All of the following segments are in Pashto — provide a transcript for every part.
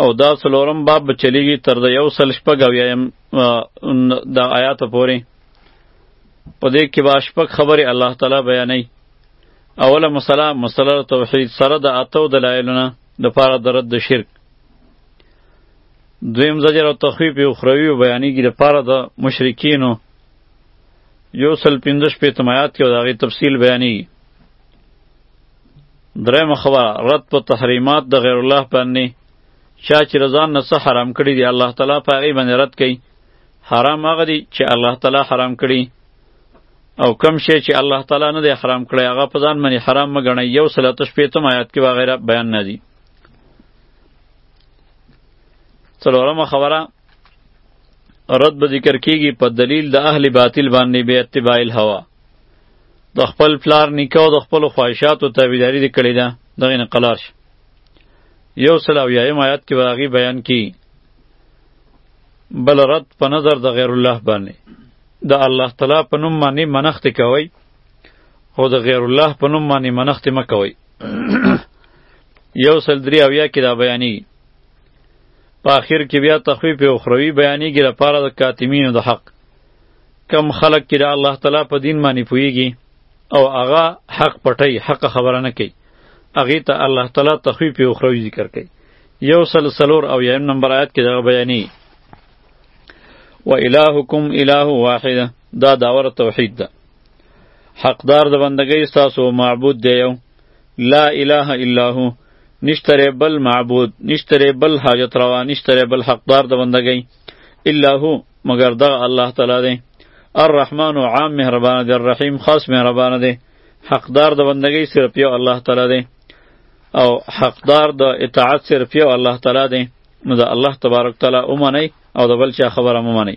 او دا څلورم باب به چلیږي تر د یو سل شپږ اویایم د آیاتو پورې په دې کې به شپږ خبرې الله تعالی بیانوي اوله مسله مسله توحید سره د اتو دلایلو نه دپاره د رد شرک دویم زجر او تخویف یو خروي بیانیږي دپاره د مشرکینو یو سل پنځه شپېتم آیات کې او د هغې تفصیل بیانیږي دریم خبره رد په تحریمات د غیر الله باندې چا چې رضان نه څه حرام کړی دی الله تعالی په هغې باندې رد کوي حرام هغه دی چې الله تعالی حرام کړي او کم شی چې الله تعالی نه دی حرام کړی هغه په ځان باندې حرام مه ګڼئ یو سل اته شپېتم آیات کې وغیره بیان نه دي څلورمه خبره رد به ذکر کیږي په دلیل د اهل باطل باندې به اتباع الهوا د خپل پلار نیکه او د خپل خواهشاتو تابعداري دې کړې ده دغه نه قلار شي یو سل او یایم آیات کې باغی بیان کی بل رد په نظر د غیر الله باندې د الله تعالی په نوم باندې منښت کوي او د غیر الله په نوم باندې منښت مکوي یو سل درې او یا کې دا بیانی په آخر کې بیا تخویف او خروی بیانیږي لپاره د کاتمینو د حق کم خلق چې د الله تعالی په دین باندې پوهیږي او هغه حق پټي حق خبره نه کوي هغه ته الله تعالی تخویف او خروج ذکر کوي یو سل سلور او یم نمبر آیات کې دغه بیانې و الهکم اله واحد دا داور توحید ده حقدار د بندګۍ ستاسو معبود دی یو لا اله الا هو نشتره بل معبود نشتره بل حاجت روا نشتره بل حقدار د بندګۍ الا هو مګر دغه الله تعالی دی الرحمن عام مهربان دی الرحیم خاص مهربان دی حقدار د بندګۍ صرف یو الله تعالی دی او حقدار د اطاعت صرف یو الله تعالی دی نو د الله تبارک تعالی اومنئ او د بل چا خبره مه منئ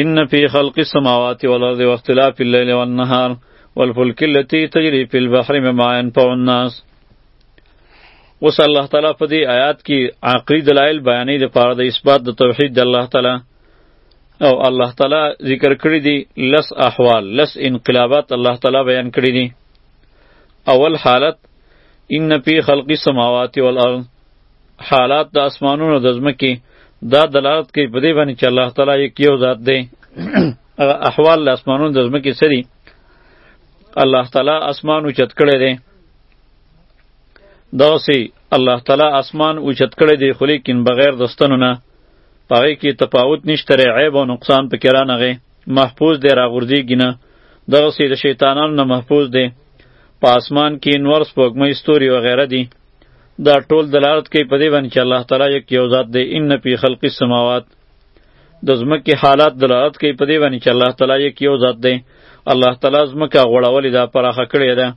ان فی خلق السماوات والارض واختلاف الليل والنهار والفلك التي تجري في البحر بما ينفع الناس اوس الله تعالی په دې آیات کې عقلي دلایل بیانې د پاره د اثبات د توحید د الله تعالی او الله تعالی ذکر کړی دی لس احوال لس انقلابات الله تعالی بیان کړی دی اول حالت ان فی خلق السماوات والارض حالات د اسمانونو د ځمکې دا دلالت کوي په دې باندې چې الله تعالی یک یو ذات دی هغه احوال د اسمانونو د ځمکې سری الله تعالی اسمانو چت کړی دی دغه سي الله تعالی اسمان اوچت کړی دی خو لیکن بغیر دستنو نه پاره کې تفاوت نشته ری عیب او نقصان پکې را نغې محفوظ دی را غورځيږي نه دغه سي د شیطانانو نه محفوظ دی په اسمان کې نور سپوږمۍ ستوري و غیره دي دا ټول دلالت کوي په دې باندې چې الله تعالی یک یو ذات دی ان فی خلق السماوات د ځمکې حالات دلالت کوي په دې باندې چې الله تعالی یک یو ذات دی الله تعالی ځمکه غوړولې ده پراخه کړې ده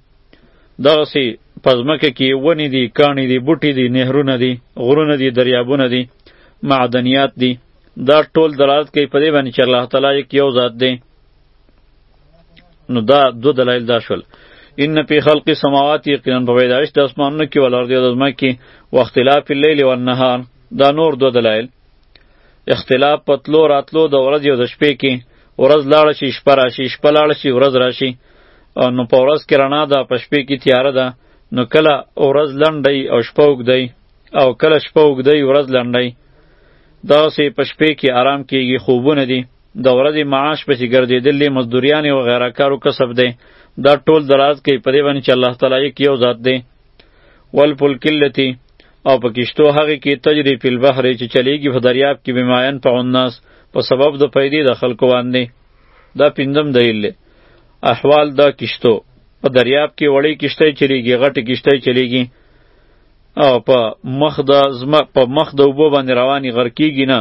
دغسې په ځمکه کې ونې دي کاڼي دي بوټي دي نهرونه دي غرونه دي دریابونه دي معدنیات دي دا ټول دلالت کوي په دې باندې چې الله تعالی یک یو ذات دی نو دا دو دلایل دا شول ان فی خلق السماوات یقینا په پیدایش د اسمانونو کې ولر دی د ځمکې و اختلاف الليل والنهار دا نور دو دلایل اختلاف پتلو راتلو د ورځې او د شپې کې ورځ لاړه شي شپه راشي شپه لاړه شي ورځ راشي نو په ورځ کې رڼا ده په شپې کې تیاره ده نو کله ورځ لنډی او شپه اوږدی او کله شپه اوږدی ورځ لنډی داسې په شپې کې آرام کیږي خوبونه دي د ورځې معاش پسې ګرځېدل مزدوریانې او غیره کارو کسب دی دا ټول دراز کوي په دې باندې چې الله تعالی یک یو ذات دی والفلک التي او په کشتو هغه کې تجری په البحر چې چلیږي په دریاب کې بماین په الناس په سبب د پیدې د خلکو باندې دا پندم دلیل دی احوال دا کشتو په دریاب کې وړې کشتۍ چلیږي غټې کشتۍ چلیږي او په مخ د زما په مخ د وبو باندې رواني غر کیږي نه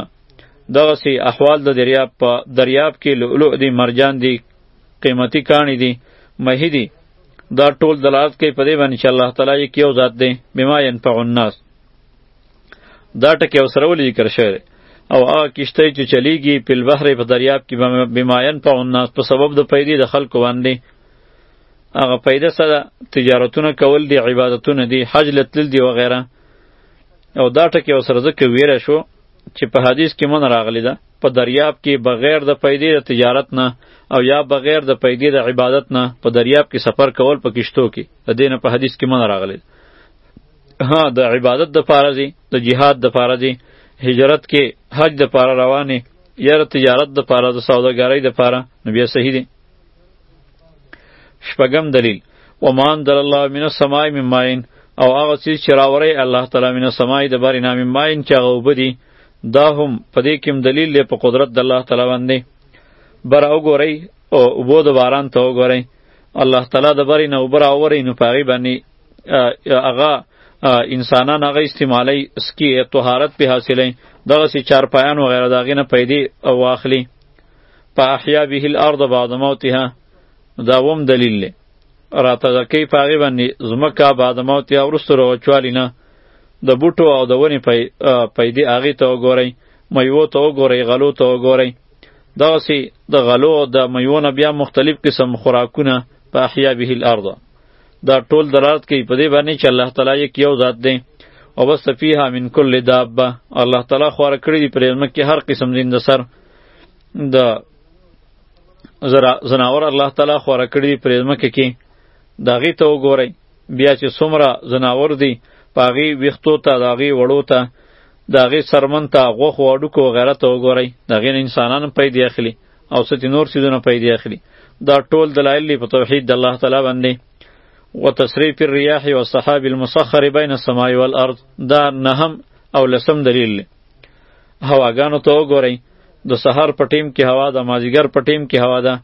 دغه سي احوال د دریاب په دریاب کې لؤلؤ دي مرجان دي قیمتي کانی دي مهي دي دا ټول دلالت کوي په دې باندې چې الله تعالی یې کیو ذات دی بما ينفع الناس دا ټکی او سره ولې ذکر شوی دی او هغه کشته چې چلیږي په البحر په دریاب کې بماین په الناس په سبب د پیدې د خلکو باندې هغه پیدا سره تجارتونه کول دي عبادتونه دي حج لتل دي وغیره او دا ټکی او سره ځکه ویره شو چې په حدیث کې من راغلی ده په دریاب کې بغیر د پیدې د تجارت نه او یا بغیر د پیدې د عبادت نه په دریاب کې سفر کول په کشتو کې د دې نه په حدیث کې من راغلی ده ها د عبادت د پاره دی د جهاد د پاره دی هجرت کې حج د پاره روانه یا د تجارت د پاره د سوداګرۍ د پاره نو بیا صحیح دی شپږم دلیل ومان در الله من السماء من ماین او هغه چیز چې راوری الله تعالی من السماء د بارې نامې ماین چې هغه اوبه دي دا هم په دې کې دلیل دی په قدرت د الله تعالی باندې بر وګورئ او اوبو د باران ته وګورئ الله تعالی د بارې نه اوبه راوري نو په هغې باندې هغه انسانان هغه استعمالی سکی طهارت په حاصلې دغه سي چار پایان و غیره داغې نه پیدې او واخلي په احیا به الارض بعد موتها دا وم دلیل له راته ځکه په هغه باندې زمکه بعد موتها ورسته روچوالی نه د بوټو او د ونې پی پیدې هغه ته وګورئ میوو ته وګورئ غلو ته وګورئ دغه سي د غلو د میوو نه بیا مختلف قسم خوراکونه په احیا به الارض دا ټول درات کوي په دې باندې چې الله تعالی یک یو ذات دی او بس فیها من کل دابه الله تعالی خواره کړی دی پر علم کې هر قسم زنده سر د زناور الله تعالی خواره کړی دی پر علم کې کې داغي ته وګورئ بیا چې څومره زناور دی پاغي ویختو ته داغي وړو ته داغي سرمن ته غوخ واډو کو غیرت وګورئ داغي انسانان پیدا اخلي او څه چې نور څیزونه پیدې اخلي دا ټول دلایل دی په توحید د الله تعالی باندې و تصریف الرياح والسحاب المسخر بین السماء والارض دا نهم او لسم دلیل دی هواګانو ته وګورئ د سحر په ټیم کې هوا ده مازیګر په ټیم کې هوا ده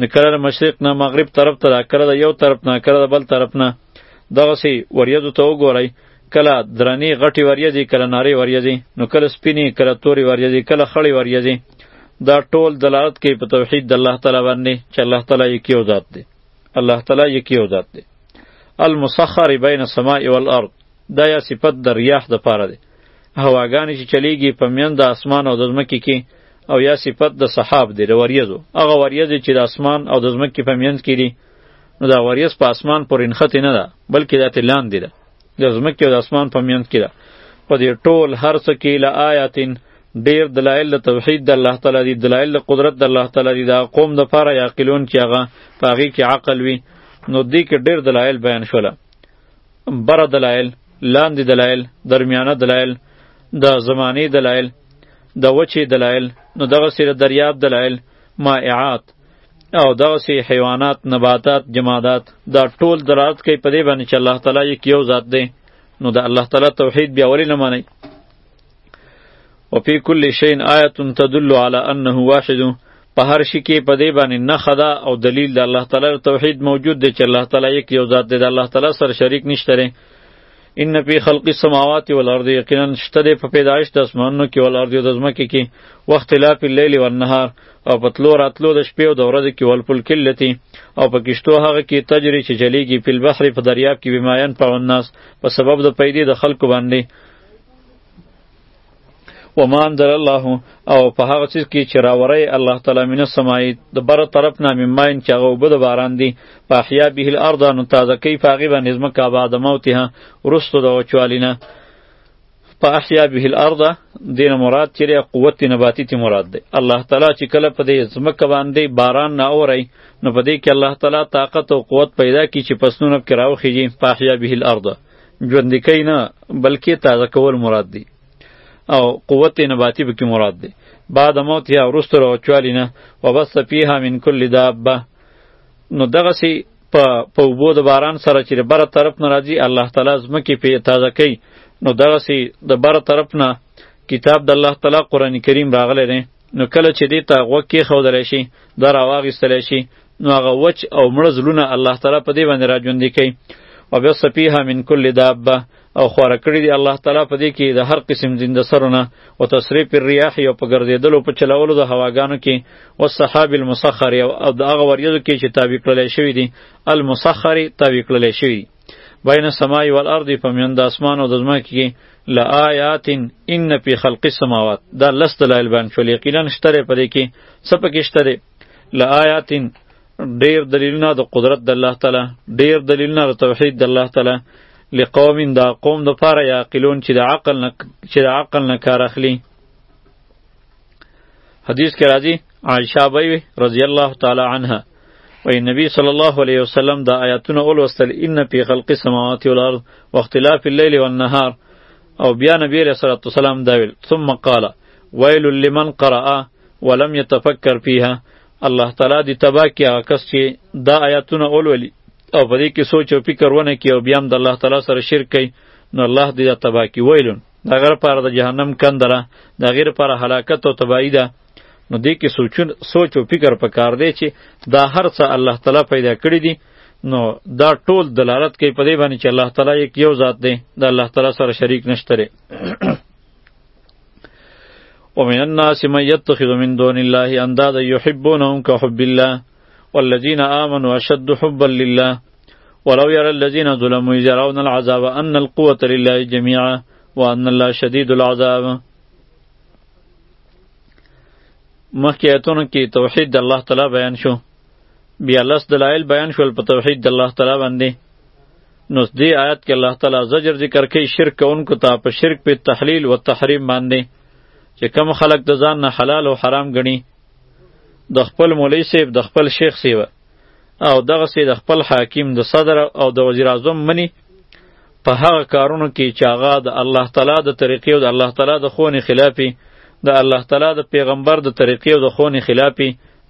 نه کله د مشرق نه مغرب طرف ته ده کله د یو طرف نه کله د بل طرف نه دغسې وریځو ته وګورئ کله درنې غټې وریځې کله نارې وریځې نو کله سپینې کله تورې وریځې کله خړې وریځې دا ټول دلالت کوي په توحید د الله تعالی باندې چې الله تعالی یکی او ذات دی الله تعالی یکی او ذات دی المسخر بین السماء والارض دا یا صفت د ریاح د پاره دی هواګانې چې چلیږي په میند د اسمان او د ځمکې کې او یا صفت د صحاب دی د وریځو هغه وریځې چې د اسمان او د ځمکې په میند کې دي نو دا وریځ په اسمان پورې نښتې نه ده بلکې دا تې لاندې ده د ځمکې او د اسمان په منځ کې ده په دې ټول هر څه کې له آیاتین ډیر دلایل د توحید د الله تعالی دی دلایل د قدرت د الله تعالی دی دا قوم د پاره یاقلون چې هغه په هغې کې عقل وي نو دې کې ډیر دلایل بیان شوله بره دلایل لاندې دلایل درمیانه دلایل د زمانې دلایل د وچې دلایل نو دغه سره دریاب دلایل مائعات او دغه سي حیوانات نباتات جمادات دا ټول درات کوي په دې باندې چې الله تعالی یک یو ذات دی نو د الله تعالی توحید بیا ولې نه منئ وفي كل شيء آية تدل على أنه واحد په هر شي کې په دې باندې نه خدا او دلیل د الله تعالی توحید موجود دی چې الله تعالی یک یو ذات دی د الله تعالی سره شریک نشته ان فی خلق السماوات والارض یقینا شته د په پیدایش د اسمانونو کې ول ارض د زمکه کې وخت لا په لیل او نهار او په تلو راتلو د شپې او د ورځې کې ول پل کلتی او په کشتو هغه کې تجری چې جلیږي په بحر په دریاب کې بمایان په الناس په سبب د پیدې د خلکو باندې و ما انزل الله او په هغه څه کې چې راوری الله تعالی من سمای د بر طرف نه مماین چې هغه وبد باران دی په احیا به الارض نو تازه کی فاغه باندې زما کا بعد موتها ورستو د وچوالینه په احیا به الارض دین مراد چې قوت نباتی تی مراد دی الله تعالی چې کله په دې زمکه باندې باران نه اوري نو په دې کې الله تعالی طاقت او قوت پیدا کی چې پسنونه کې راوخیږي په احیا به الارض ژوندی کوي نه بلکې تازه کول مراد دی او قوت نباتی به کې مراد دی بعد موت یا ورستو راوچوالی نه وبس فیها من کل دابه نو دغه سی په په وبو د باران سره چې بره طرف نه راځي الله تعالی زمکه په تازه کوي نو دغه سی د بره طرف نه کتاب د الله تعالی قران کریم راغلی دی نو کله چې دې ته غوږ کې خودلی شي دا راواغیستلی شي نو هغه وچ او مړه زړونه الله تعالی په دې باندې را ژوندي کوي او بیا سپیها من کل دابه او خواره کړی دی الله تعالی په دې کې د هر قسم زنده سرونه او تصریف الرياح او په ګرځېدلو په چلولو د هواګانو کې او صحاب المسخر او د هغه وریځو کې چې تابع کړل شوی دی المسخر تابع کړل شوی دی بین السماء والارض فمن د اسمان او د ځمکې کې لآیات ان فی خلق السماوات دا لست دلایل باندې شول یقینا شتره پدې کې سپکه شتره لآیاتین ډیر دلیلونه د قدرت د الله تعالی ډیر دلیلونه د توحید د الله تعالی لقوم دا قوم د پاره یاقلون چې د عقل نه چې د عقل نه کار اخلي حدیث کې راځي عائشہ بیوی رضی الله تعالی عنها وی نبی صلی الله علیه وسلم دا آیاتونه اولوستل ان فی خلق السماوات والارض واختلاف الليل والنهار او بیا نبی علیہ الصلوۃ والسلام دا ویل ثم قال ویل لمن قرأ ولم يتفکر فيها الله تعالی دی تبا کی هغه کس چې دا آیاتونه اولولي او په دې کې سوچ او فکر ونه کی او بیا هم د الله تعالی سره شرک کوي نو الله دې دا تبا کی ویلون دا غره پر د جهنم کندره دا غیر پر هلاکت او تبایی ده نو دې کې سوچون سوچ او فکر په کار دی چې دا هر څه الله تعالی پیدا کړی دي نو دا ټول دلالت کوي په دې باندې چې الله تعالی یک یو ذات دی دا الله تعالی سره شریک نشته لري ومن الناس من يتخذ من دون الله اندادا يحبونهم كحب الله والذين آمنوا أشد حبا لله ولو يرى الذين ظلموا إذ يرون العذاب أن القوة لله جميعا وأن الله شديد العذاب مخکې آیتونو کې توحید د الله تعالی بیان شو بیا لس دلایل بیان شول په توحید د الله تعالی باندې نو دې آیت کې الله تعالی زجر ذکر کوي شرک کوونکو ته په شرک په تحلیل او تحریم باندې چې کم خلک د ځان نه حلال او حرام ګڼي د خپل مولوی صاحب د خپل شیخ صاحب او دغه سي د خپل حاکم د صدر او د وزیر اعظم منی په هغه کارونو کې چې هغه د الله تعالی د طریقې او د الله تعالی د خونې خلاف د الله تعالی د پیغمبر د طریقې او د خونې خلاف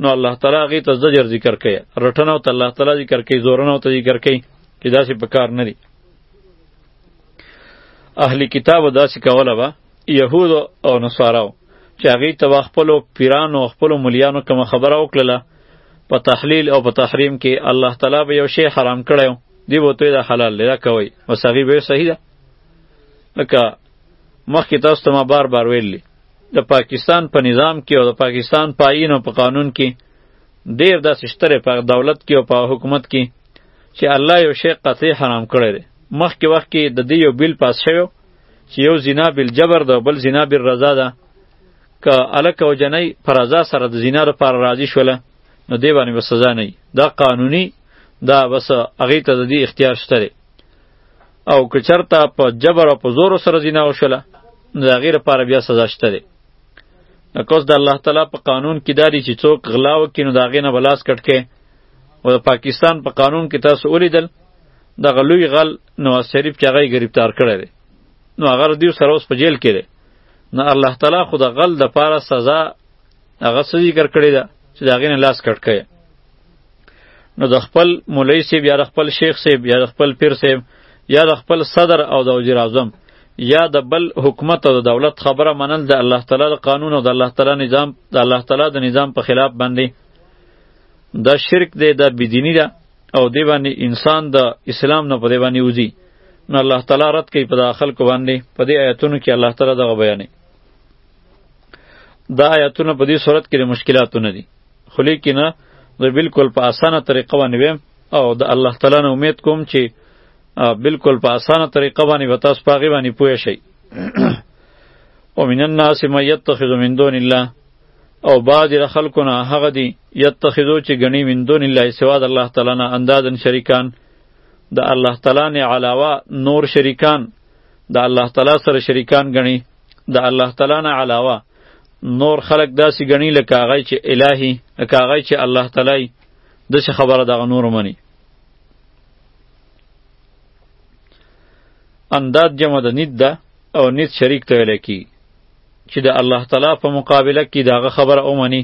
نو الله تعالی هغه ته زجر ذکر کوي رټنه او الله تعالی ذکر کوي زورنه او ذکر کوي چې داسې په کار نه دي اهلی کتاب داسې کوله به یهود او نصاراو چې هغوی ته به خپلو پیرانو او خپلو ملیانو کومه خبره وکړله په تحلیل او په تحریم کې الله تعالی به یو شی حرام کړی دی به ته دا حلال دی دا کوي او صحیح به صحیح ده لکه مخکې تاسو ته ما بار بار ویلي د پاکستان په پا نظام کې او د پاکستان په آیین او په قانون کې ډیر داسې شتره په دولت کې او په حکومت کې چې الله یو شی قطعی حرام کړی دی مخکې وخت کې د دې یو بیل پاس شوی چې یو زنا بل جبر ده بل زنا بل رضا ده که الک او جنۍ پر رضا سره د زنا لپاره راضي شوله نو دی باندې به سزا نه دا قانوني دا بس هغه ته د دې اختیار شته دی او که چرته په جبر او په زور سره زنا وشوله نو د هغې لپاره بیا سزا شته دی لکه اوس د الله تعالی په قانون کې دا دی چې څوک غلا وکړي نو د هغې نه به لاس کټ کړي او د پاکستان په قانون کې تاسو ولیدل دغه لوی غل نواز شریف چې هغه یې ګرفتار کړی دی نو هغه ردیو سره اوس په جیل کې دی نو الله تعالی خو د غل دپاره سزا هغه څه ذکر کړې ده چې د هغې نه لاس کټ کړی نو د خپل مولوی صاحب یا د خپل شیخ صاحب یا د خپل پیر صاحب یا د خپل صدر او د وزیر اعظم یا د بل حکومت او د دولت خبره منل د الله تعالی د قانون او د الله تعالی نظام د الله تعالی د نظام په خلاف باندې دا شرک دی دا بدینی ده او دی باندې انسان د اسلام نه په دی باندې وځي نو الله تعالی رد کوي په داخل کو باندې په دې آیاتونو کې الله تعالی دغه بیانې دا آیاتونه په دې صورت کې مشکلاتونه دي خو لیکنه زه بالکل په اسانه طریقه باندې ویم او د الله تعالی نه امید کوم چې بالکل په اسانه طریقه باندې به تاسو په هغې باندې پوه شئ ومن الناس من یتخذ من دون الله او بعض د خلکو نه هغه دي یتخذو چې ګڼي من دون الله سوا د الله تعالی نه اندازن شریکان د الله تعالی نه علاوه نور شریکان د الله تعالی سره شریکان ګڼي د الله تعالی نه علاوه نور خلق داسې ګڼي لکه هغه چې الهي لکه هغه چې الله تعالی د څه خبره دغه نور مني انداد جمع د نید ده او نید شریک ته ویل کی چې د الله تعالی په مقابله کې دغه خبره اومني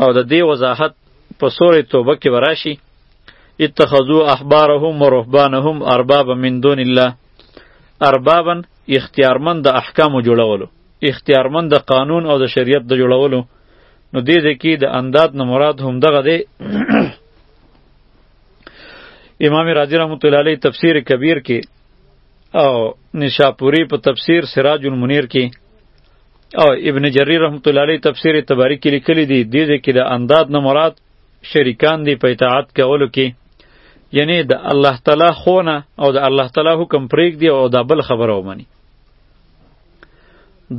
او د دې وضاحت په سورې توبه کې وراشي اتخذوا احبارهم ورهبانهم اربابا من دون الله اربابا اختیارمند احکام جوړولو اختیارمند د قانون او د شریعت د جوړولو نو دې دې کې د انداد نه مراد هم دغه دی امام رازی رحمت الله علیه تفسیر کبیر کې او نشاپوری په تفسیر سراج المنیر کې او ابن جریر رحمت الله علیه تفسیر تبری کې لیکلي دي دې دې کې د انداد نه مراد شریکان دی په اطاعت کولو کې یعنی د الله تعالی خونه او د الله تعالی حکم پرېږدي او دا بل خبره ومني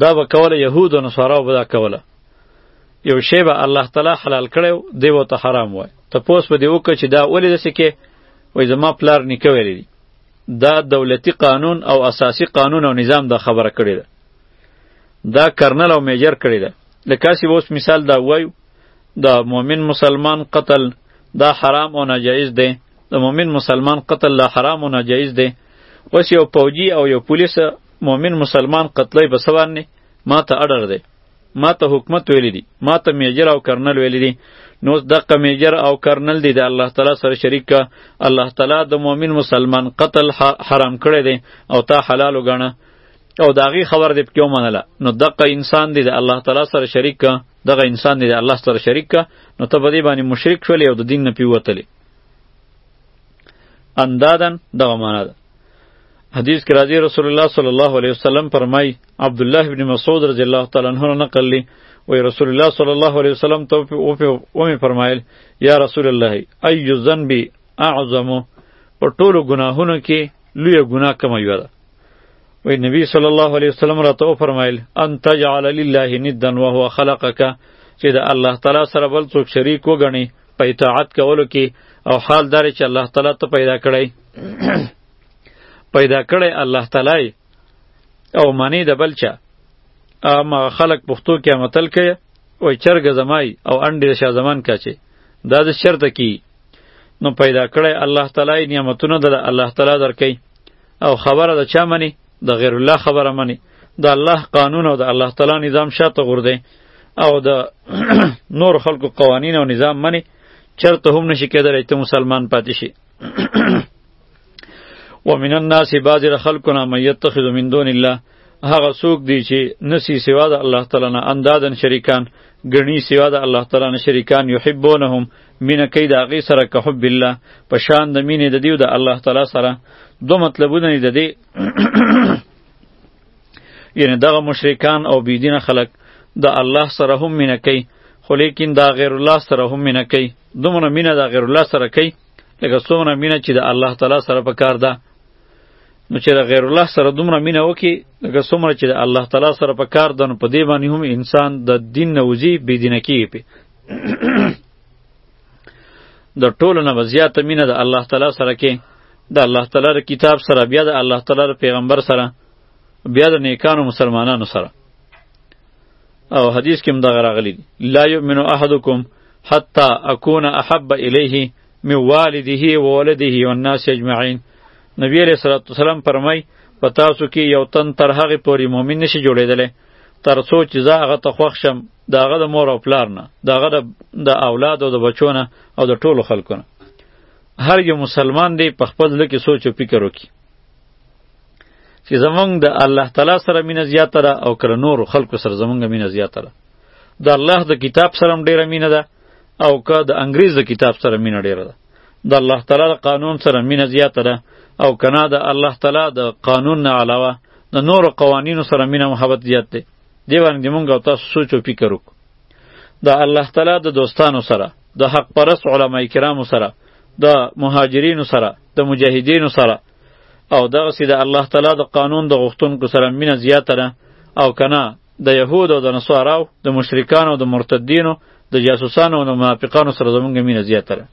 دا به کوله يهود او نصارا به دا کوله یو شی به الله تعالی حلال کړی دی و ته حرام وای ته پوس به دی وکړه چې دا ولې داسې کې وای زما پلار نیکه ویلی دی دا دولتي قانون او اساسی قانون او نظام دا خبره کړې ده دا کرنل او میجر کړې ده لکه چې اوس مثال دا وایو دا مؤمن مسلمان قتل دا حرام او ناجایز دی د مؤمن مسلمان قتل لا حرام او ناجایز دی اوس یو پوجي او یو پولیس مؤمن مسلمان قتلای په سوان نه ما ته اډر دی ما ته حکومت ویلی دی ما ته میجر او کرنل ویلی دی نو دغه میجر او کرنل دی د الله تعالی سره شریک کا الله تعالی د مؤمن مسلمان قتل حرام کړی دی او تا حلال وګڼه او داغي خبر دی کیو منله نو دغه انسان دی د الله تعالی سره شریک کا دغه انسان دی د الله سره شریک کا نو ته په دې باندې مشرک شولې او د دین نه پیوتلې اندادن دغه معنا ده حدیث کې راځي رسول الله صلی الله علیه وسلم فرمای عبد الله ابن مسعود رضی الله تعالی عنہ نقل لی وی رسول الله صلی الله علیه وسلم تو په او په او می فرمایل یا رسول الله ای ذنب اعظم پر ټولو ګناهونو کې لوی ګناه کوم یو ده وی نبی صلی الله علیه وسلم را تو فرمایل ان تجعل لله ندا وهو خلقک چې د الله تعالی سره بل څوک شریک وګڼي په اطاعت کولو کې او حال دار چې الله تعالی ته پیدا کړی پیدا کړی الله تعالی او معنی د بلچا اما خلق پښتو کې متل کوي وای چرګ زمای او انډې شاه زمان کاچي دا د شرط کی نو پیدا کړی الله تعالی نعمتونه د الله تعالی درکې او خبره د چا منی د غیر الله خبره مني د الله قانون او د الله تعالی نظام شاته غورځي او د نور خلکو قوانین او نظام مني چرته هم نشي کېدلی ته مسلمان پاتې شي ومن الناس بعض خلقنا من يتخذ من دون الله هغه څوک دی چې نسی سوا د الله تعالی نه اندادن شریکان ګڼي سوا د الله تعالی نه شریکان یحبونهم مینه کوي د هغې سره که حب الله په شان د مینې د دیو د الله تعالی سره دو مطلبونه دي د دې یعنی دغه مشرکان او بيدینه خلک د الله سره هم مینه کوي خو لیکن دا غیر الله سره هم مینه کوي دومره مینه دا غیر الله سره کوي لکه څومره مینه چې د الله تعالی سره په کار ده نو چې د غیر الله سره دومره مینه وکي لکه څومره چې د الله تعالی سره په کار ده نو په دې باندې هم انسان د دین نه وځي بې دینه کیږي د ټولو نه زیاته مینه د الله تعالی سره کې د الله تعالی د کتاب سره بیا د الله تعالی د پیغمبر سره بیا د نیکانو مسلمانانو سره او حدیث کې هم دغه راغلی دی لا یؤمن احدکم حتی اکون احب الیه من والده و ولده و الناس اجمعین نبی علیہ الصلوۃ والسلام فرمای په تاسو کې یو تن تر هغه پوری مؤمن نشي جوړیدلی تر څو چې زه هغه ته خوښ شم د هغه د مور او پلار نه د هغه د اولاد او د بچو نه او د ټولو خلکو نه هر یو مسلمان دی په خپل زړه کې سوچ او فکر وکړي چې زمونږ د الله تعالی سره مینه زیاته ده او کله نورو خلکو سره زمونږ مینه زیاته ده د الله د کتاب سره هم ډیره مینه ده او که د انګریز د کتاب سره مینه ډیره ده د الله تعالی د قانون سره مینه زیاته ده او کنا د الله تعالی د قانون نه علاوه د نورو قوانینو سره مینه محبت زیات دی دی باندې مونږ او تاسو سوچ او فکر وکړو د الله تعالی د دوستانو سره د حق پرست علما کرامو سره د مهاجرینو سره د مجاهدینو سره او دغه سي د الله تعالی د قانون د غوښتونکو سره مینه زیاته ده او کنه د یهود او د نصاراو د مشرکانو او د مرتدینو د جاسوسانو او د منافقانو سره زمونږ مینه زیاته ده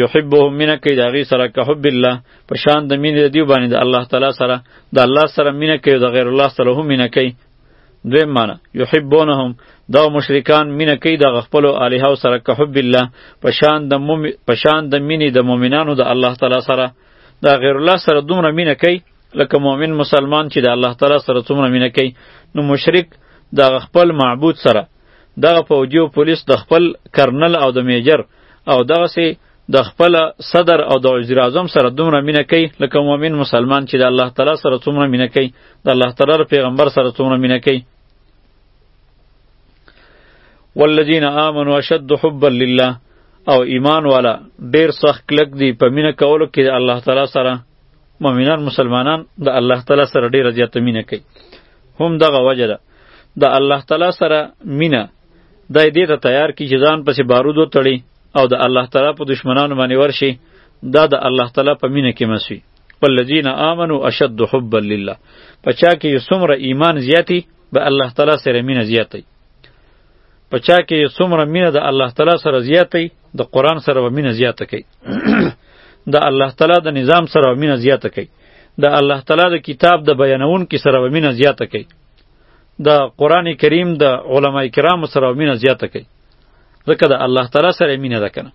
یحبهم مینه کوي د هغې سره که حب الله په شان د مینې د دیو باندې د الله تعالی سره د الله سره مینه کوي او د غیر الله سره هم مینه کوي دویم معنی یحبونهم دا مشرکان مینه کوي د خپلو الهو سره که حب الله په شان د موم په شان د مینې د مؤمنانو د الله تعالی سره د غیر الله سره دومره مینه کوي لکه مؤمن مسلمان چې د الله تعالی سره څومره مینه کوي نو مشرک د خپل معبود سره دغه پوځي او پولیس د خپل کرنل او د میجر او دغسې د خپل صدر او د وزیر اعظم سره دومره مینه کوي لکه مؤمن مسلمان چې د الله تعالی سره څومره مینه کوي د الله تعالی پیغمبر سره څومره مینه کوي والذین آمنوا اشد حبا لله او ایمان والا ډیر سخت کلک دی په مینه کولو کې د الله تعالی سره مؤمنان مسلمانان د الله تعالی سره ډیره زیاته مینه کوي هم دغه وجه ده د الله تعالی سره مینه د دې ته تیار کی چې ځان پسې بارود وتړي او د الله تعالی په دشمنانو باندې ورشي دا د الله تعالی په مینه کې مسوي والذین آمنوا اشد حبا لله پچا کې څومره ایمان زیاتی به الله تعالی سره مینه زیاتی په چا کې څومره مینه د الله تعالی سره زیاتې د قران سره و مینه زیاته کوي د الله تعالی د نظام سره و مینه زیاته کوي د الله تعالی د کتاب د بیانون کې سره و مینه زیاته کوي د قران کریم د علما کرام سره و مینه زیاته کوي ځکه د الله تعالی سره مینه ده کنه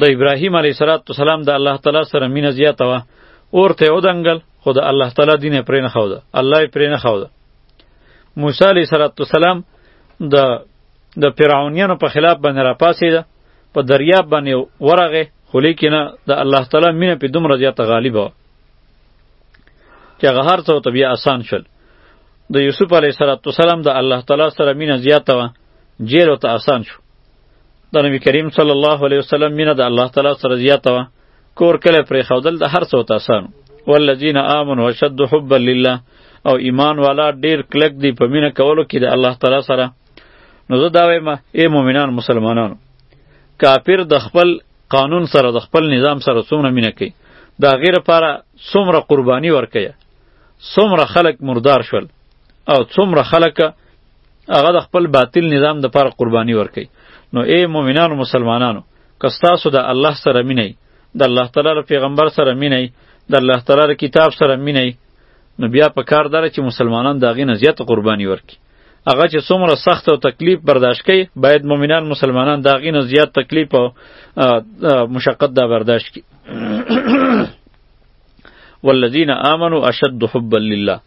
د ابراهیم علیه السلام د الله تعالی سره مینه زیاته وه اور ته ودنګل خو د الله تعالی دین پرې نه خوده الله پرې نه خوده موسی علیه السلام د د فرعونیانو په خلاف باندې راپاسېد په دریاب باندې ورغه خو لیکنه د الله تعالی مینه په دومره زیاته غالب و چې هغه هر څه ته بیا آسان شول د یوسف علیه السلام د الله تعالی سره مینه زیاته وه جیل ته آسان شو د نبی کریم صلی الله علیه وسلم مینه د الله تعالی سره زیاته وه کور کله پرې خودل د هر څو تاسو والذین آمنوا وشد حبا لله او ایمان والا ډیر کلک دی په مینه کولو کې د الله تعالی سره نو زه دا وایم ای مؤمنان مسلمانانو کافر د خپل قانون سره د خپل نظام سره څومره مینه کوي دا غیر لپاره څومره قرباني ورکوي څومره خلک مردار شول او څومره خلک هغه د خپل باطل نظام د لپاره قرباني ورکوي نو ای مؤمنانو مسلمانانو که ستاسو د الله سره مینه وي د الله تعالی له پیغمبر سره مینه وي د الله تعالی له کتاب سره مینه وي نو بیا په کار داره چې مسلمانان د هغې نه زیاته قرباني ورکړي هغه چې څومره سخت او تکلیف برداشت کوي باید مؤمنان مسلمانان د هغې نه زیات تکلیف او مشقت دا برداشت کړي والذین آمنوا اشد حبا لله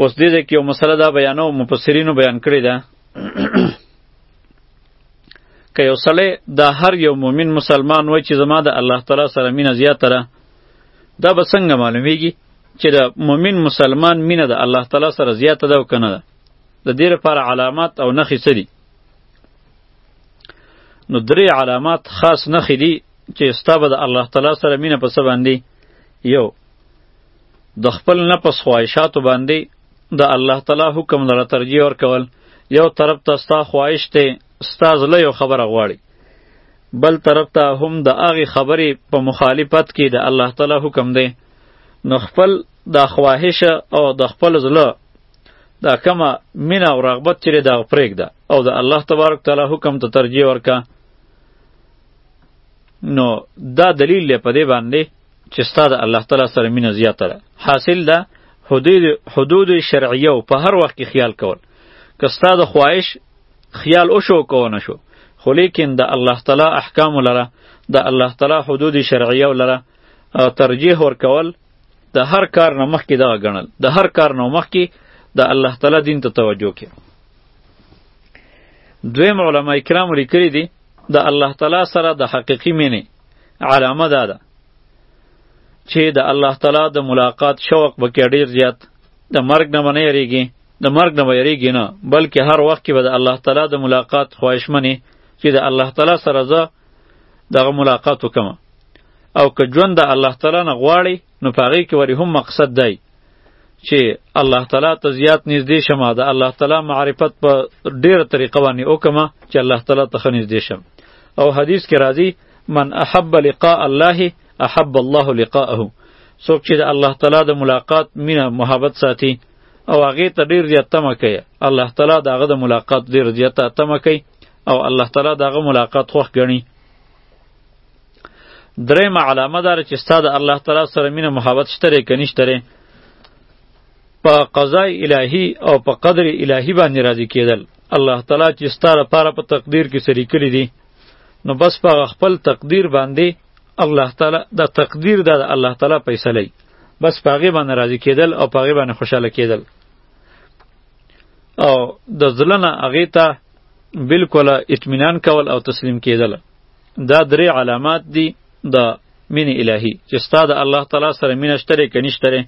اوس دې ځای کې یو مسله دا بیانو مفسرینو بیان کړې ده که یو سړی د هر یو مؤمن مسلمان وای چې زما د الله تعالی سره مینه زیاته ده دا به څنګه معلومیږي چې د مؤمن مسلمان مینه د الله تعالی سره زیاته ده او که نه ده د دې لپاره علامات او نښې څه دي نو درې علامات خاص نښې دي چې ستا به د الله تعالی سره مینه په څه باندې یو د خپل نفس خواهشاتو باندې د الله تعالی حکم نه ترجیح ورکول یو طرف ته ستا خواهش ته ستا زله یو خبره غواړي بل طرف ته هم د هغې خبرې په مخالفت کې د الله تعالی حکم دی نو خپل دا خواهش او د خپل زله دا کمه مینه او رغبت چې دا پرېږده او د الله تبارک تعالی حکم ته ترجیح ورکه نو دا دلیل دی په دې باندې چې ستا د الله تعالی سره مینه زیاته ده حاصل ده حدود حدود شرعیه او په هر وخت کې خیال کول که ستا د خواهش خیال او شو کو نه شو خو لیکن د الله تعالی احکام لره د الله تعالی حدود شرعیه لره ترجیح ور کول د هر کار نه مخکې دا غنل د هر کار نه مخکې د الله تعالی دین ته توجه کې دویم علما کرام لیکلي دي د الله تعالی سره د حقیقی مینه علامه دا ده چې د الله تعالی د ملاقات شوق به کې ډیر زیات د مرګ نه باندې یریږي د مرګ نه یریږي نه بلکې هر وخت کې به د الله تعالی د ملاقات خواهشمنې چې د الله تعالی سره زه دغه ملاقات وکم او که ژوند د الله تعالی نه غواړي نو په هغې کې ورې هم مقصد دی چې الله تعالی ته زیات نږدې شم دا الله تعالی معرفت په ډیره طریقه باندې وکم چې الله تعالی ته ښه نږدې شم او حدیث کې راځي من احب لقاء الله احب الله لقاءه څوک چې د الله تعالی د ملاقات مینه محبت ساتي او هغه ته ډیر زیات تمه کوي الله تعالی د هغه د ملاقات ډیر زیات تمه کوي او الله تعالی د هغه ملاقات خوښ ګڼي درېمه علامه داره چې ستا د الله تعالی سره مینه محبت شته دی که نشته دی په قضای الهی او په قدر الهی باندې راضي کېدل الله تعالی چې ستا لپاره په تقدیر کې څه لیکلي دي نو بس په خپل تقدیر باندې الله تعالی دا تقدیر دا الله تعالی فیصله بس په هغې باندې راضي کېدل او په هغې باندې خوشحاله کېدل او د زړه نه هغې ته بلکل اطمینان کول او تسلیم کېدل دا درې علامات دي د مینې الهی چې ستا د الله تعالی سره مینه شته که نشته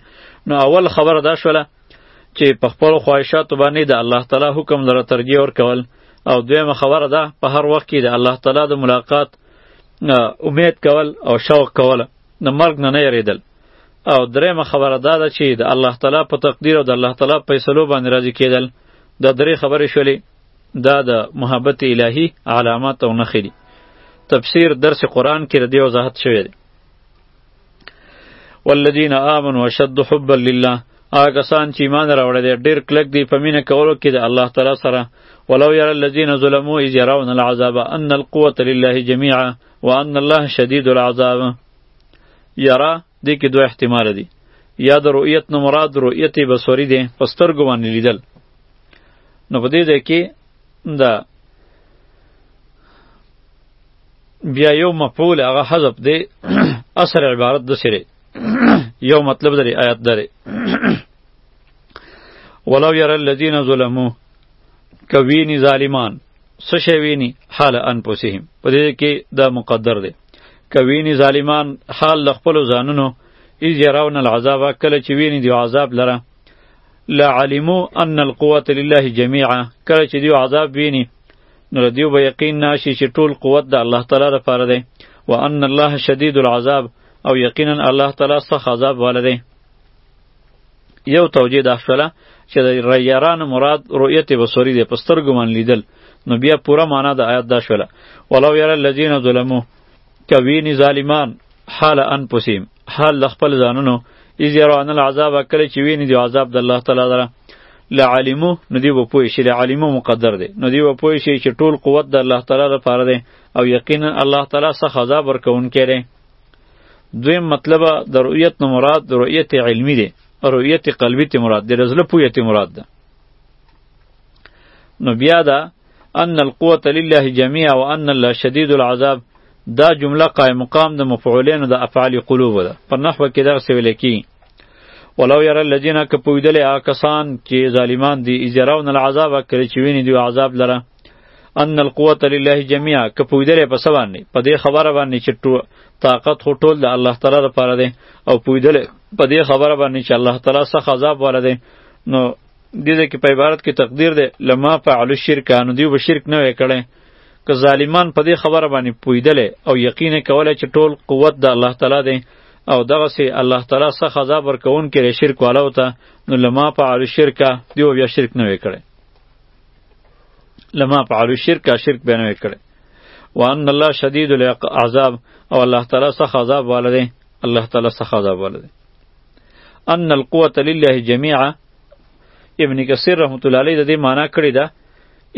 نو اول خبره دا شوله چې په خپلو خواهشاتو باندې د الله تعالی حکم لره ترجیح ورکول او دویمه خبره ده په هر وخت کې د الله تعالی د ملاقات امید کول او شوق کول د مرګ نه نه یریدل او دریمه خبره دا ده چې د الله تعالی په تقدیر او د الله تعالی په فیصلو باندې راضي کیدل دا درې خبرې شولې دا د محبت الهی علامات او نښې دي تفسیر درس قرآن کې د دې وضاحت شوی دی والذین آمنوا اشد حبا لله هغه کسان چې ایمان راوړی دی ډېر کلک دی په مینه کولو کې د الله تعالی سره ولو یرا الذین ظلموا اذ یرون العذاب ان القوة لله جميعا وان الله شدید العذاب یرا دې کې دوه احتمال دي یا د رؤیت نه مراد رؤیت بصری دی په سترګو باندې لیدل نو په دې ځای کې د بیا یو مفعول هغه حذف دی اصل عبارت د سره یو مطلب لري آیات لري ولو ير الذين ظلموا کوینی ظالمان څه شی ویني حال انفسهم په دې کې دا مقدر دی کوینی ظالمان حال خپل ځانونو ایز یراون العذاب کله چې ویني دی عذاب لره لعلمو ان القوة لله جميعا کله چې دیو عذاب ویني نو دیو به یقین ناشي چې ټول قوت د الله تعالی لپاره دی وان الله شدید العذاب او یقینا الله تعالی سخت عذاب والا دی یو توجیه دا شوله چې د ریاران مراد رؤیت بصری دی په سترګو باندې لیدل نو بیا پوره معنا د آیات دا شوله ولو یرا الذین ظلموا که ویني ظالمان حال انفسهم حال د خپل ځانونو اذ يرون العذاب کله چې ویني دی عذاب د الله تعالی دره لعلمو نو دی به پوه شي لعلمو مقدر دی نو دی به پوه شي چې ټول قوت د الله تعالی لپاره دی او یقینا الله تعالی سخت عذاب ورکوونکی دی دویم مطلب د رؤیت نه مراد د رؤیت علمی دی رؤیت قلبی ته مراد دی د زړه پوهې ته مراد ده نو بیا دا ان القوت لله جميعا وان الله شدید العذاب دا جمله قائم مقام د مفعولین د افعال قلوب ده په نحو کې دغه سویل کی ولو ير الذين كپویدل آکسان چې ظالمان دي اجراون العذاب کړي چې ویني دی عذاب لره ان القوه لله جميعا کپویدل په سوانه په دې خبره باندې چې طاقت خو ټول د الله تعالی لپاره دی او پویدل په دې خبره باندې چې الله تعالی سخت عذاب ورده نو دې ځای کې په عبارت کې تقدیر دی لما فعلو شرک نو دیو به شرک نه وی کړی که ظالمان په دې خبره باندې پویدلې او یقین کوله چې ټول قوت د الله تعالی دی او دغه سي الله تعالی سخت عذاب ورکون کې شرک والو ته نو لما فعلو شرک دیو بیا شرک نه وی کړی لما فعلو شرک شرک به نه وی کړی وان الله شدید العذاب او الله تعالی سخت عذاب والده الله تعالی سخت عذاب والده ان القوه لله جميعا ابن کثیر رحمت الله علیه د دې معنی کړی ده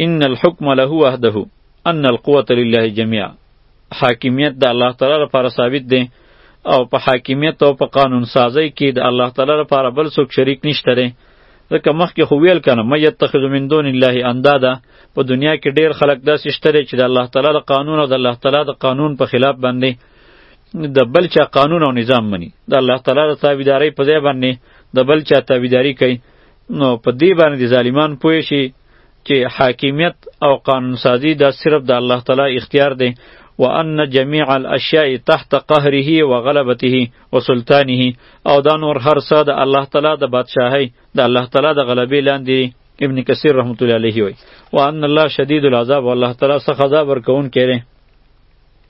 ان الحكم له وحده ان القوه لله جميعا حاکمیت د الله تعالی لپاره ثابت دی او په حاکمیت او په قانون سازی کې د الله تعالی لپاره بل څوک شریک نشته دی ځکه مخکې خو ویل کنه مې یتخذ من دون الله انداده په دنیا کې ډیر خلک داسې شته چې د الله تعالی د قانون او د الله تعالی د قانون په خلاف باندې د بل چا قانون او نظام مني د الله تعالی د تابعداري په ځای باندې د بل چا تابعداري کوي نو په دې باندې د ظالمان پوه شي چې حاکمیت او قانون سازی دا صرف د الله تعالی اختیار دی وان جميع الاشیاء تحت قهره وغلبته وسلطانه او دا نور هر څه د الله تعالی د بادشاهي د الله تعالی د غلبې لاندې ابن کثیر رحمت الله علیه وی وان الله شدید العذاب والله تعالی سخت عذاب ورکون کړي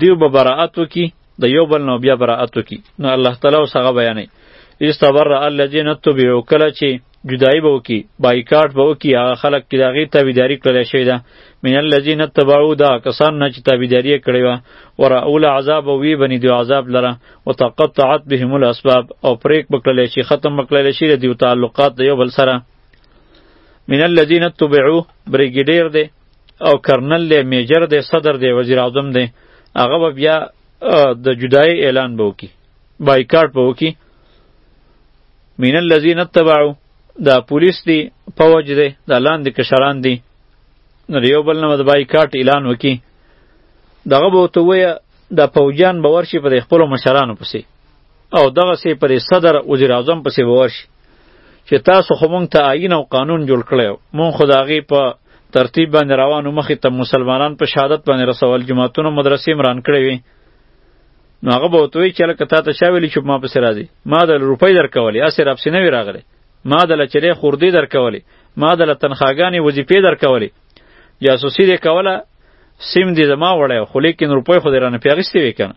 دیو به براءت وکي د یو بل نو بیا براءت وکي نو الله تعالی اوس هغه بیانوي استبر الذین تبعوا کله چې جدایی به وکي بایکاټ به وکي هغه خلک چې د هغې تابعداري کړلی شوې ده من الذین اتبعوا دا کسان نه چې تابعداري یې کړې وه ورأول عذاب او وی بني دیو عذاب لره وتقطعت بهم الاسباب او پریک به کړلی شي ختم به کړلی شي د دیو تعلقات د یو بل سره من الذین اتبعوا بریګیډیر دی او کرنل دی میجر دی صدر دی وزیر اعظم دی هغه به بیا د جدای اعلان به وکړي بایکاټ به وکړي من الذین اتبعو دا پولیس دی پوج دی دا لاندې کشران دی نو د یو بل نه د بایکاټ اعلان وکړي دغه به ورته ووایه دا پوجیان به ورشي په خپلو مشرانو پسې او دغسې پر صدر وزیر اعظم پسې به ورشي چې تاسو خو مونږ ته آئین او قانون جوړ کړی مونږ خو د هغې په ترتیب باندې روانو مخې ته مسلمانان په شهادت باندې رسول جماعتونو مدرسې مران کړې وي نو هغه به ورته وایي چې هلکه تا ته چا ویلي چې ما پسې راځي ما دله روپۍ درکولې هسې راپسې نه وي راغلی ما دله چرې خوردې درکولې ما دله تنخواګانې وظیفې درکولې جاسوسي دې کوله سیم دې زما وړی خو لیکن روپۍ خو دې رانه پې اخیستې وې که نه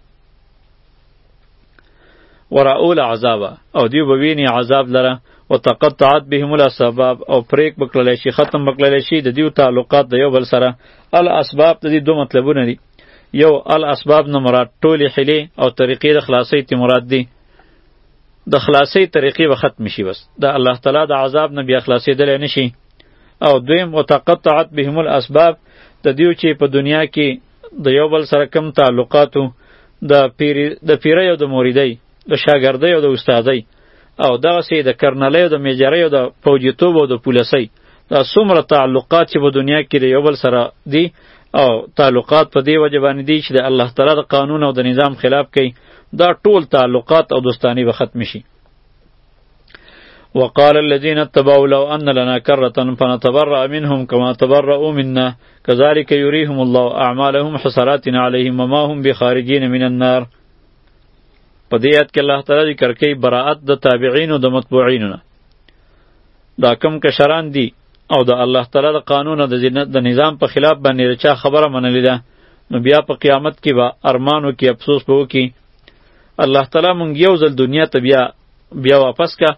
وراو العذاب او دی وویني عذاب لره وتقطعت بهم الاسباب او پریک بکړل شي ختم بکړل شي د دیو تعلقات د یو بل سره الاسباب د دې دوه مطلبونه دي یو الاسباب نه مراد ټولې حلې او طریقې د خلاصې تی مراد دي د خلاصې طریقې به ختم شي بس د الله تعالی د عذاب نه بیا خلاصې دل نه شي او دویم وتقطعت بهم الاسباب د دیو چې په دنیا کې د یو بل سره کم تعلقاتو د پیر د پیرې او د موریدۍ د شاګردۍ او د استادۍ او دغه سي د کرنلۍ او د میجرۍ او د پوجیتوب او د پولیسۍ دا څومره تعلقات چې په دنیا کې د یو بل سره دي او تعلقات په دې وجه باندې دي چې د الله تعالی د قانون او د نظام خلاف کوي دا ټول تعلقات او دوستانی به ختم شي وقال الذين اتبعوا لو ان لنا كرة فنتبرأ منهم كما تبرؤوا منا كذلك يريهم الله اعمالهم حسرات عليهم وما هم بخارجين من النار په دې آیت کې الله تعالی ذکر کوي براءت د تابعین او د متبوعین نه دا کم کشران دي او د الله تعالی د قانون او د جنت د نظام په خلاف باندې چا خبره منلې ده نو بیا په قیامت کې به ارمانو کې افسوس به وکړي الله تعالی مونږ یو ځل دنیا ته بیا بیا واپس کا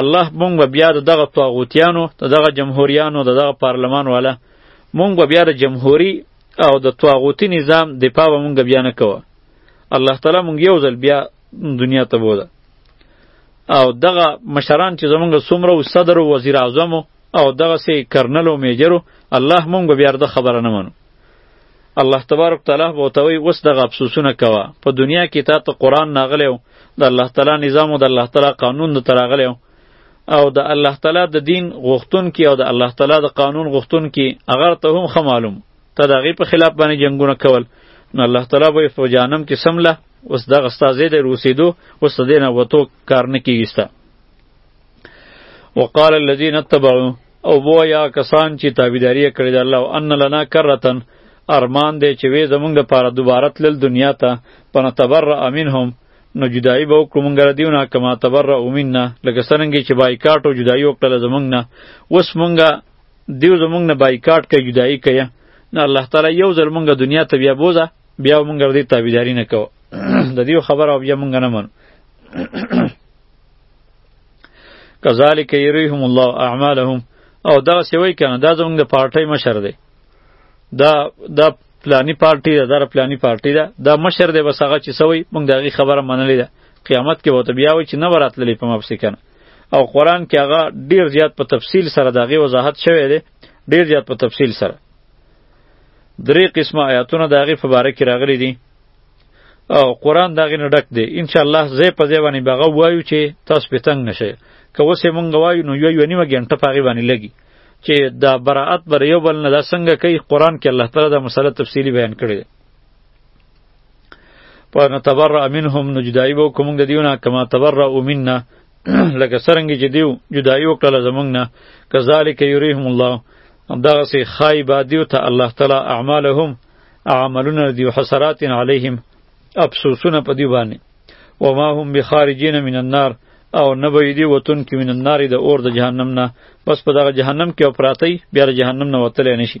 الله مونږ به بیا دغه طاغوتیانو دغه جمهوریانو دغه پارلمان والا مونږ به بیا د جمهوری او د طاغوتی نظام دفاع به مونږ بیا نه کوو الله تعالی مونږ یو ځل بیا دنیا ته بوده او دغه مشران چې زمونږ څومره و صدر و وزیر اعظم او دغه سي کرنل او میجرو الله مونږ بیا د خبره نه منو الله تبارک تعالی به ورته وایي اوس دغه افسوسونه کوه په دنیا کې تا ته قرآن راغلی و د الله تعالی نظام او د الله تعالی قانون درته راغلی و او د الله تعالی د دین غوښتونکي او د الله تعالی د قانون غوښتونکي هغه ته هم ښه معلوم ته د هغې په خلاف باندې جنګونه کول نو الله تعالی به یې په جهنم کې سمله اوس دغه ستا ځای دی روسېدو اوس د دې نه وتو کار نه کېږي ستا وقال الذين اتبعوا او بو یا کسان چې تابعداري کړې ده الله ان لنا کرتن ارمان دی چې وې زمونږ د پاره دوباره تل دنیا ته پنه تبر امینهم نو جدائی به وکړو مونږ را دیونه کما تبر اومیننا لکه څنګه چې بایکاټ او جدائی وکړه زمونږ نه وس مونږ دیو زمونږ نه بایکاټ کوي جدائی کوي نه الله تعالی یو ځل مونږ دنیا ته بیا بوزه بیا مونږ دې تابعداري نه کوو د دې خبره بیا مونږ نه منو کذالک یریهم الله اعمالهم او دا سوي کنه دا زمونږ د پارټۍ مشر دی دا دا پلانی پارټي ده دا پلانی پارټي ده دا مشر دی بس هغه چې سوي مونږ دغه خبره منلې ده قیامت کې وته بیا وي چې نه وراتللی په مبسې کنه او قران کې هغه ډیر زیات په تفصیل سره دغه وضاحت شوی دی ډیر زیات په تفصیل سره درې قسمه آیاتونه دغه په باره کې راغلي دي او قران دغه نه ډک دی ان شاء الله زه په ځای باندې بغه وایو چې تاسو په تنگ نشئ که وسه مونږ وایو نو یو نیمه ګنټه پاغي باندې لګي چې دا براءت بر یو بل نه دا څنګه کوي قران کې الله تعالی دا مسله تفصیلی بیان کړی دی په نتبرأ منهم نو جدایي به کوم د دیونه کما تبرأ منا لکه سرنګ چې دیو جدایي وکړه زمونږ نه کذالک یریهم الله دغه سي خای با دیو ته الله تعالی اعمالهم عملونه دی حسرات علیهم افسوسونه په دی باندې وما هم بخارجین من النار او نه به دی وتون کې من النار د اور د جهنم نه بس په دغه جهنم کې او پراتی بیا جهنم نه وتلی نشي